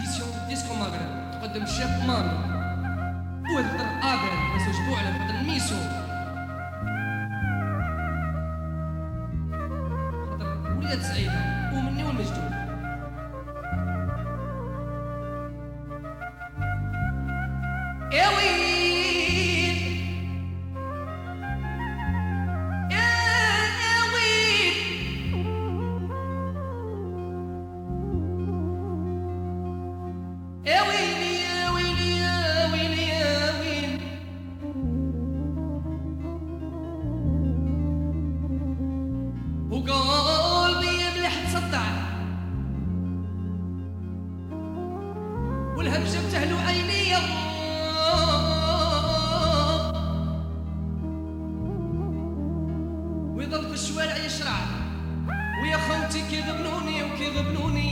ايديسيون ديسكو مغرب تقدم الشيف مانو والدر ابل وسجبوا على بعض الميسو خاطر ولاد سعيده ومني والمجدود والهبجة بتهلو عيني ويضل في الشوارع يشرع. ويا خوتي كيغبنوني وكيغبنوني.